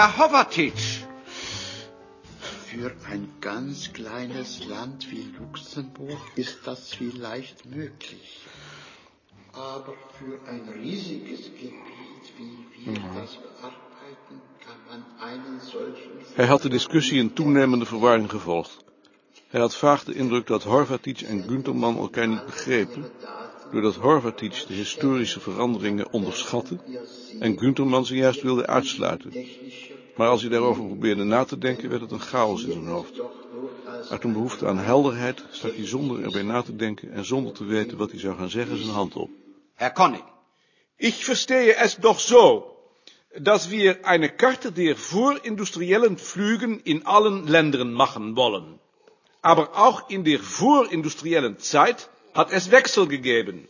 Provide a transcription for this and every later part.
Herr Hovertitsch! Für ein ganz kleines Land wie Luxemburg ist das vielleicht möglich. Aber für ein riesiges Gebiet, wie wir das bearbeiten, kann man einen solchen... Hij had de discussie in toenemende verwarring gevolgd. Hij had vaag de indruk dat Horvatic en Gunterman elkaar niet begrepen, doordat Horvatic de historische veranderingen onderschatte en Gunterman ze juist wilde uitsluiten. Maar als hij daarover probeerde na te denken, werd het een chaos in zijn hoofd. Uit een behoefte aan helderheid stak hij zonder erbij na te denken en zonder te weten wat hij zou gaan zeggen zijn hand op. Herr Conning. Ich verstehe es doch so, dass wir eine Karte der vorindustriellen Flügen in allen Ländern machen wollen. Aber auch in der vorindustriellen Zeit hat es Wechsel gegeben.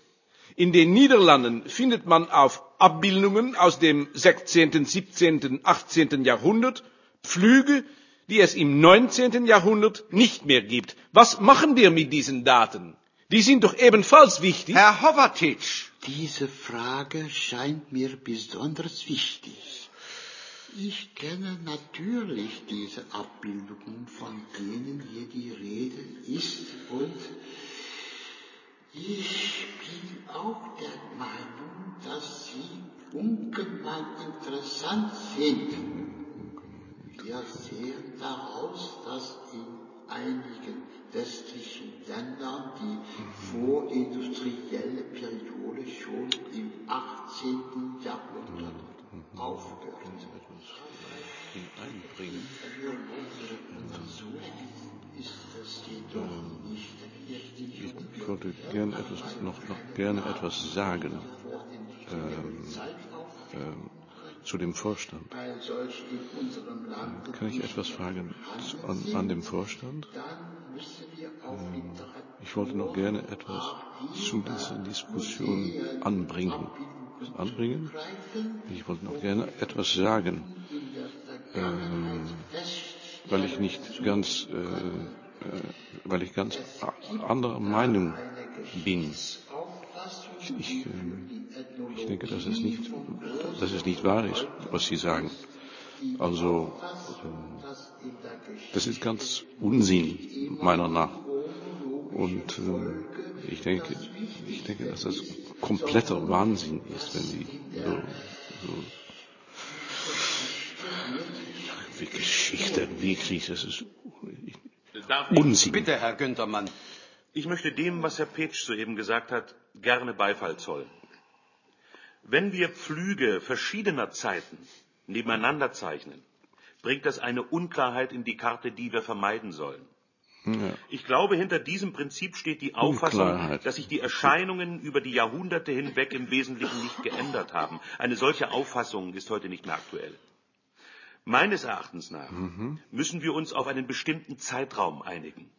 In den Niederlanden findet man auf Abbildungen aus dem 16., 17., 18. Jahrhundert Flüge, die es im 19. Jahrhundert nicht mehr gibt. Was machen wir mit diesen Daten? Die sind doch ebenfalls wichtig. Herr Hovertitsch, diese Frage scheint mir besonders wichtig. Ich kenne natürlich diese Abbildungen, von denen hier die Rede ist, und ich bin auch der Meinung, dass sie ungemein sind. Wir sehen daraus, dass in einigen westlichen Ländern die vorindustrielle Periode schon im 18. Jahrhundert unsere Untersuchungen ist es jedoch nicht richtig. Ich wollte gern etwas, noch, noch gerne etwas sagen ähm, ähm, zu dem Vorstand. Land Kann ich etwas fragen an, an dem Vorstand? Literatur Ich wollte noch gerne etwas zu dieser Diskussion anbringen. Anbringen? Ich wollte noch gerne etwas sagen, ähm, weil ich nicht ganz, äh, äh, weil ich ganz anderer Meinung bin. Ich, ich, äh, ich denke, dass es nicht, dass es nicht wahr ist, was Sie sagen. Also, äh, das ist ganz Unsinn, meiner nach. Und ähm, ich denke, ich denke, dass das kompletter Wahnsinn ist, wenn Sie so, so wie Geschichte wirklich, das ist Unsinn. Bitte, Herr Günthermann. ich möchte dem, was Herr Petsch soeben gesagt hat, gerne Beifall zollen. Wenn wir Pflüge verschiedener Zeiten nebeneinander zeichnen, bringt das eine Unklarheit in die Karte, die wir vermeiden sollen. Ja. Ich glaube, hinter diesem Prinzip steht die Auffassung, Unklarheit. dass sich die Erscheinungen über die Jahrhunderte hinweg im Wesentlichen nicht geändert haben. Eine solche Auffassung ist heute nicht mehr aktuell. Meines Erachtens nach müssen wir uns auf einen bestimmten Zeitraum einigen,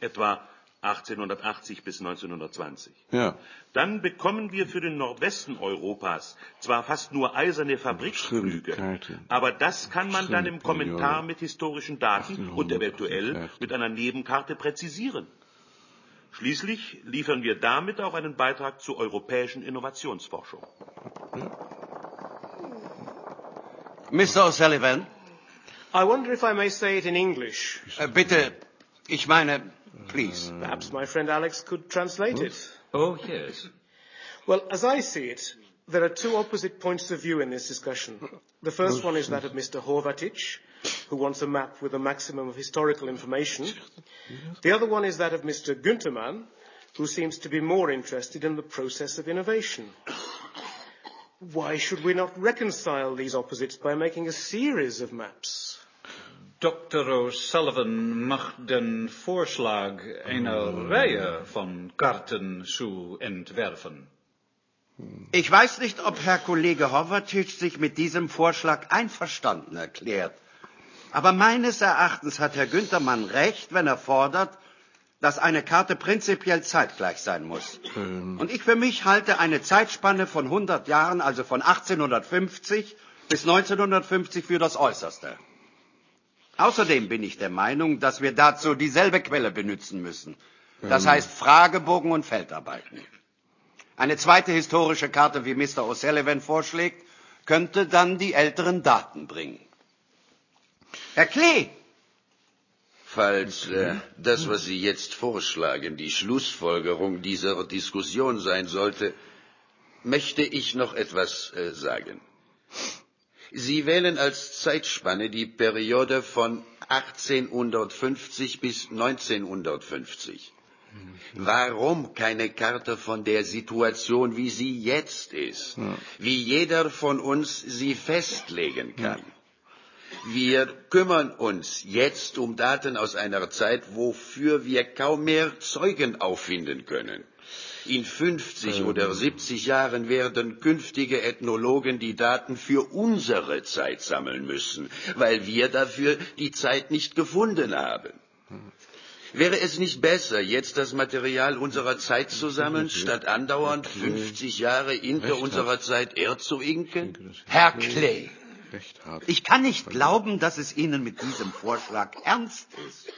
etwa 1880 bis 1920. Ja, Dann bekommen wir für den Nordwesten Europas zwar fast nur eiserne Fabrikflüge, Schwierigkeiten. aber das kann man dann im Kommentar mit historischen Daten und eventuell 1850. mit einer Nebenkarte präzisieren. Schließlich liefern wir damit auch einen Beitrag zur europäischen Innovationsforschung. Mr. O'Sullivan, I wonder if I may say it in English. äh, bitte, ich meine, please. Perhaps my friend Alex could translate it. Oh, yes. Well, as I see it, there are two opposite points of view in this discussion. The first one is that of Mr. Horvatic, who wants a map with a maximum of historical information. The other one is that of Mr. Günthermann, who seems to be more interested in the process of innovation. Why should we not reconcile these opposites by making a series of maps? Dr. O'Sullivan mag den Vorschlag einer Reihe von Karten zu entwerfen. Ich weiß nicht, ob Herr Kollege Hovertitsch sich mit diesem Vorschlag einverstanden erklärt. Aber meines Erachtens hat Herr Günthermann recht, wenn er fordert, dass eine Karte prinzipiell zeitgleich sein muss. Und ich für mich halte eine Zeitspanne von 100 Jahren, also von 1850 bis 1950, für das Äußerste. Außerdem bin ich der Meinung, dass wir dazu dieselbe Quelle benutzen müssen. Das heißt Fragebogen und Feldarbeiten. Eine zweite historische Karte, wie Mr. O'Sullivan vorschlägt, könnte dann die älteren Daten bringen. Herr Klee! Falls äh, das, was Sie jetzt vorschlagen, die Schlussfolgerung dieser Diskussion sein sollte, möchte ich noch etwas äh, sagen. Sie wählen als Zeitspanne die Periode von 1850 bis 1950. Warum keine Karte von der Situation, wie sie jetzt ist, wie jeder von uns sie festlegen kann? Wir kümmern uns jetzt um Daten aus einer Zeit, wofür wir kaum mehr Zeugen auffinden können. In 50 oder 70 Jahren werden künftige Ethnologen die Daten für unsere Zeit sammeln müssen, weil wir dafür die Zeit nicht gefunden haben. Wäre es nicht besser, jetzt das Material unserer Zeit zu sammeln, statt andauernd 50 Jahre hinter unserer Zeit erzuinken? Herr Clay! Ich kann nicht glauben, dass es Ihnen mit diesem Vorschlag ernst ist.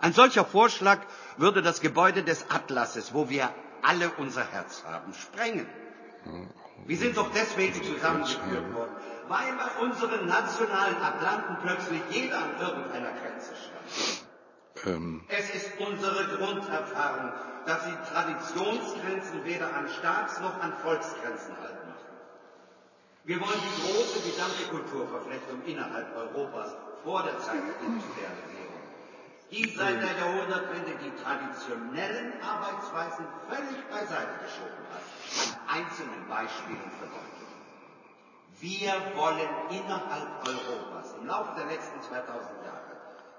Ein solcher Vorschlag würde das Gebäude des Atlases, wo wir alle unser Herz haben, sprengen. Wir sind doch deswegen zusammengeführt worden, weil bei unseren nationalen Atlanten plötzlich jeder an irgendeiner Grenze stand. Ähm, Es ist unsere Grunderfahrung, dass sie Traditionsgrenzen weder an Staats- noch an Volksgrenzen halten. Wir wollen die große gesamte Kulturverflechtung innerhalb Europas vor der Zeit der Die seit der Jahrhundertwende die traditionellen Arbeitsweisen völlig beiseite geschoben hat, an einzelnen Beispielen verdeutlichen. Wir wollen innerhalb Europas im Laufe der letzten 2000 Jahre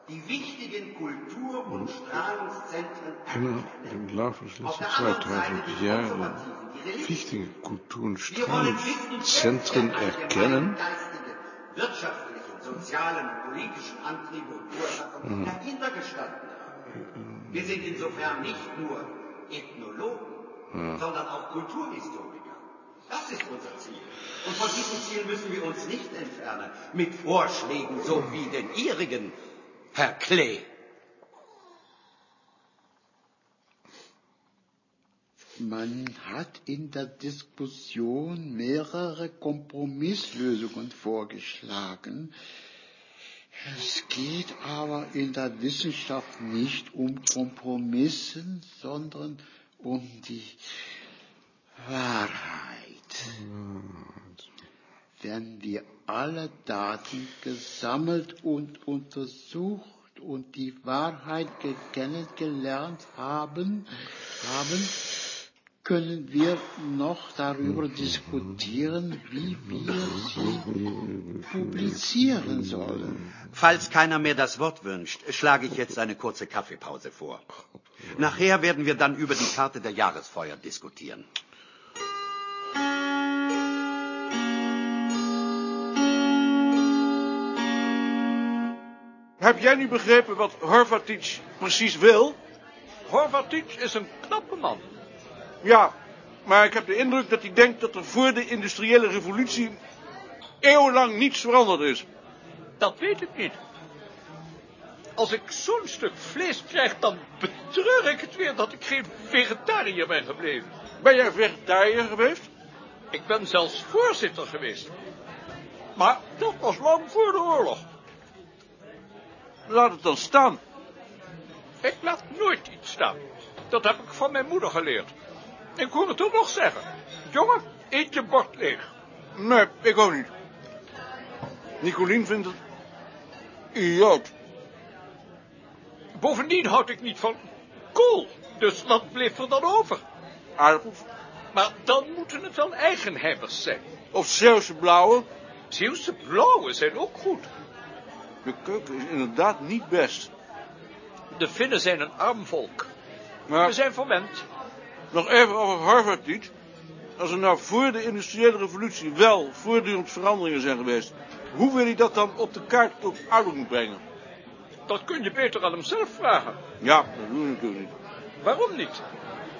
die wichtigen Kultur- und Strahlungszentren immer erkennen. im Laufe letzten der Seite 2000 die Jahre wichtige Kultur- und Strahlungszentren erkennen. wirtschaftliche, sozialen und politischen Antriebe und Ursachen dahinter gestanden haben. Wir sind insofern nicht nur Ethnologen, sondern auch Kulturhistoriker. Das ist unser Ziel. Und von diesem Ziel müssen wir uns nicht entfernen mit Vorschlägen so wie den Ihrigen, Herr Klee. Man hat in der Diskussion mehrere Kompromisslösungen vorgeschlagen. Es geht aber in der Wissenschaft nicht um Kompromissen, sondern um die Wahrheit. Wenn wir alle Daten gesammelt und untersucht und die Wahrheit ge- kennengelernt haben, haben, können wir noch darüber diskutieren, wie wir sie publizieren sollen. Falls keiner mehr das Wort wünscht, schlage ich jetzt eine kurze Kaffeepause vor. Nachher werden wir dann über die Karte der Jahresfeuer diskutieren. Heb jij nu begrepen wat Horvatic precies wil? Horvatic is een knappe man. Ja, maar ik heb de indruk dat hij denkt dat er voor de industriële revolutie eeuwenlang niets veranderd is. Dat weet ik niet. Als ik zo'n stuk vlees krijg, dan betreur ik het weer dat ik geen vegetariër ben gebleven. Ben jij vegetariër geweest? Ik ben zelfs voorzitter geweest. Maar dat was lang voor de oorlog. Laat het dan staan. Ik laat nooit iets staan. Dat heb ik van mijn moeder geleerd. Ik hoor het ook nog zeggen. Jongen, eet je bord leeg. Nee, ik ook niet. Nicolien vindt het idioot. Bovendien houd ik niet van kool. Dus wat bleef er dan over? Aardappels. Maar dan moeten het wel eigenheimers zijn. Of Zeeuwse blauwe. Zeeuwse blauwe zijn ook goed. De keuken is inderdaad niet best. De Finnen zijn een arm volk. Maar We zijn verwend. Nog even over Harvard iets. Als er nou voor de industriële revolutie wel voortdurend veranderingen zijn geweest, hoe wil hij dat dan op de kaart tot uitdrukking brengen? Dat kun je beter aan hem zelf vragen. Ja, dat doen we natuurlijk niet. Waarom niet?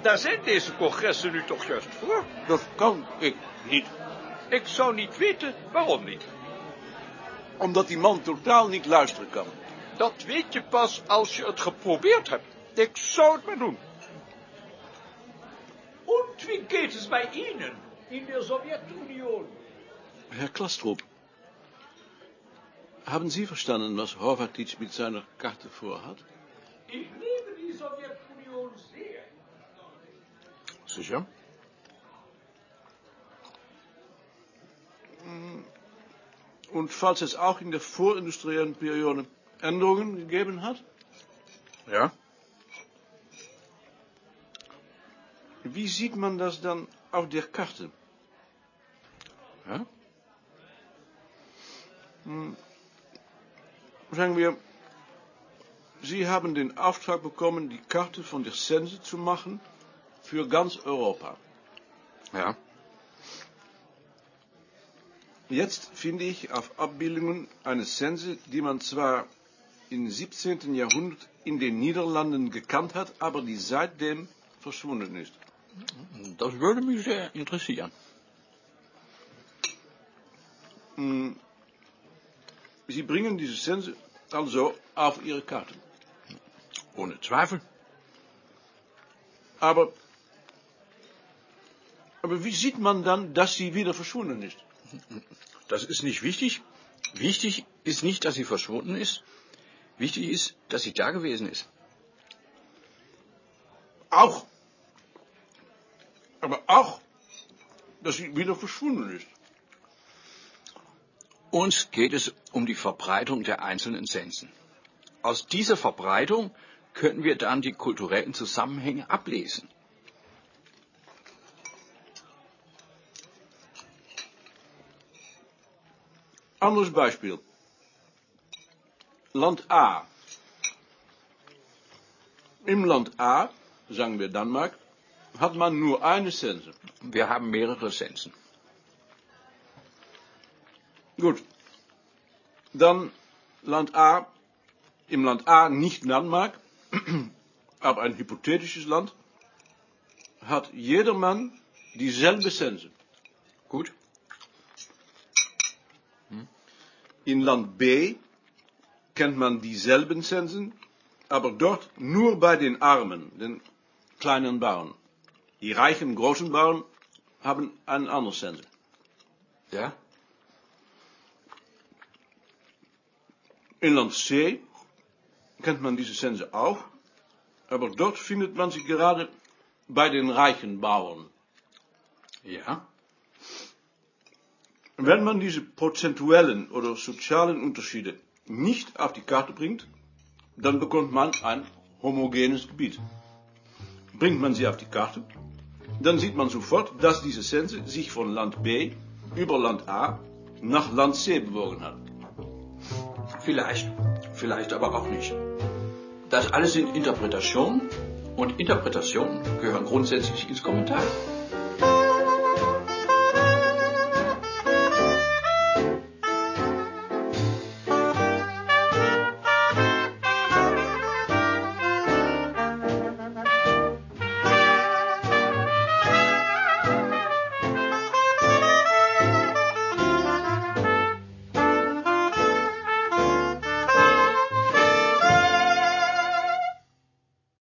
Daar zijn deze congressen nu toch juist voor? Dat kan ik niet. Ik zou niet weten waarom niet. Omdat die man totaal niet luisteren kan. Dat weet je pas als je het geprobeerd hebt. Ik zou het maar doen. Wie geht es bei Ihnen in der Sowjetunion? Herr Klastrop, Haben Sie verstanden, was Horvatic mit seiner Karte vorhat? Ich liebe die Sowjetunion sehr. Sicher? Und falls es auch in der vorindustriellen Periode Änderungen gegeben hat? Ja? Wie sieht man das dann auf der Karte? Ja? Sagen wir, Sie haben den Auftrag bekommen, die Karte von der Sense zu machen für ganz Europa. Ja? Jetzt finde ich auf Abbildungen eine Sense, die man zwar im 17. Jahrhundert in den Niederlanden gekannt hat, aber die seitdem verschwunden ist. Das würde mich sehr interessieren. Sie bringen diese Sense also auf Ihre Karte. Ohne Zweifel. Aber, aber wie sieht man dann, dass sie wieder verschwunden ist? Das ist nicht wichtig. Wichtig ist nicht, dass sie verschwunden ist. Wichtig ist, dass sie da gewesen ist. Auch. Aber auch, dass sie wieder verschwunden ist. Uns geht es um die Verbreitung der einzelnen Sensen. Aus dieser Verbreitung können wir dann die kulturellen Zusammenhänge ablesen. Anderes Beispiel. Land A. Im Land A, sagen wir Danmark, hat man nur eine Sense. Wir haben mehrere Sensen. Gut. Dann Land A. Im Land A nicht Danmark, aber ein hypothetisches Land, hat jedermann dieselbe Sense. Gut? In Land B kennt man dieselben Sensen, aber dort nur bei den Armen, den kleinen Bauern. Die reichen großen Bauern haben eine andere Sense. Ja? In Land C kennt man diese Sense auch, aber dort findet man sie gerade bei den reichen Bauern. Ja? Wenn man diese prozentuellen oder sozialen Unterschiede nicht auf die Karte bringt, dann bekommt man ein homogenes Gebiet. Bringt man sie auf die Karte, dann sieht man sofort, dass diese Sense sich von Land B über Land A nach Land C bewogen hat. Vielleicht. Vielleicht aber auch nicht. Das alles sind Interpretationen und Interpretationen gehören grundsätzlich ins Kommentar.